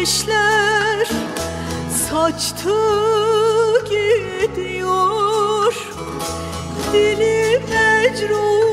ateşler saçtı gidiyor. Dili mecruhumu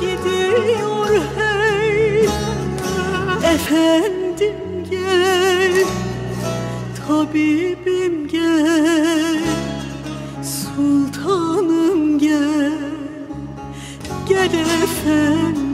gidiyor hey. Efendim gel Tabibim gel Sultanım gel. Gel efendim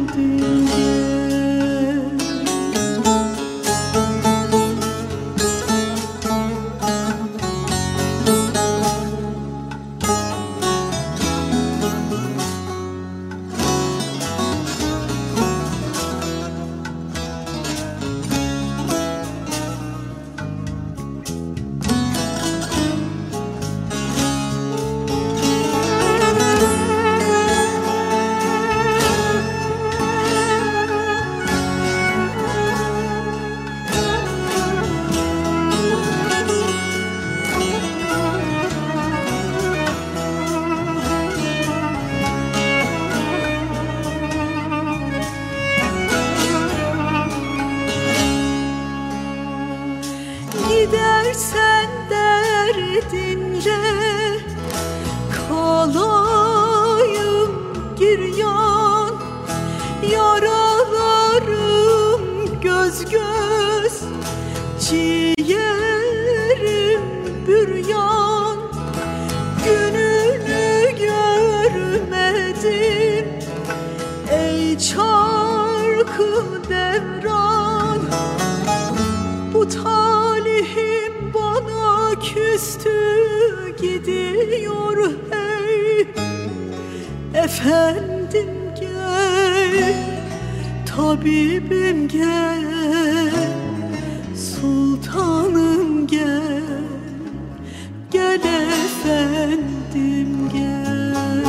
Efendim gel Tabibim gel Sultanım gel Gel efendim gel.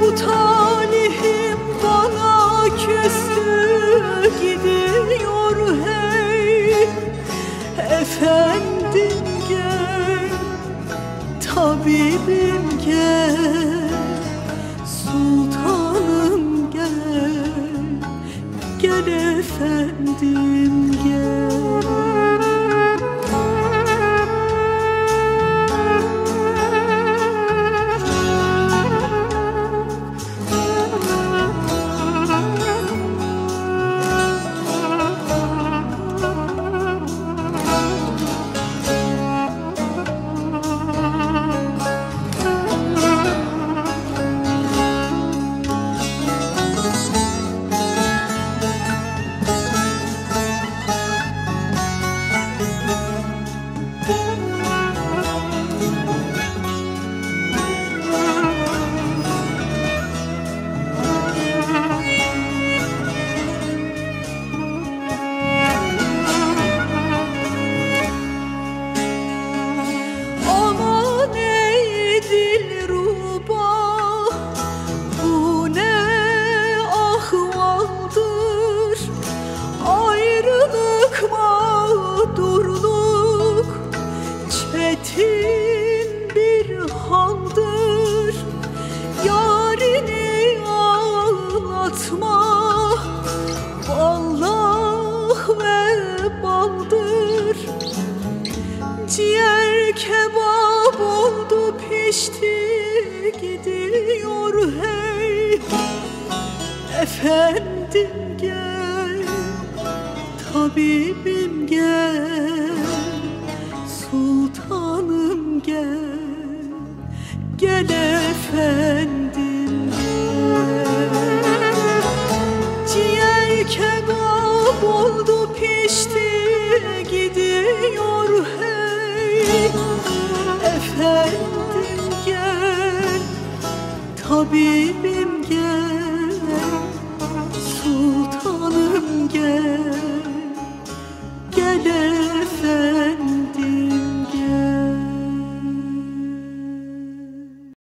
Bu talihim bana küstü gidiyor hey. Efendim gel Tabibim gel efendim Aman pişti gidiyor hey. Efendim gel Tabibim gel Sultanım gel. Gel efendim Efendim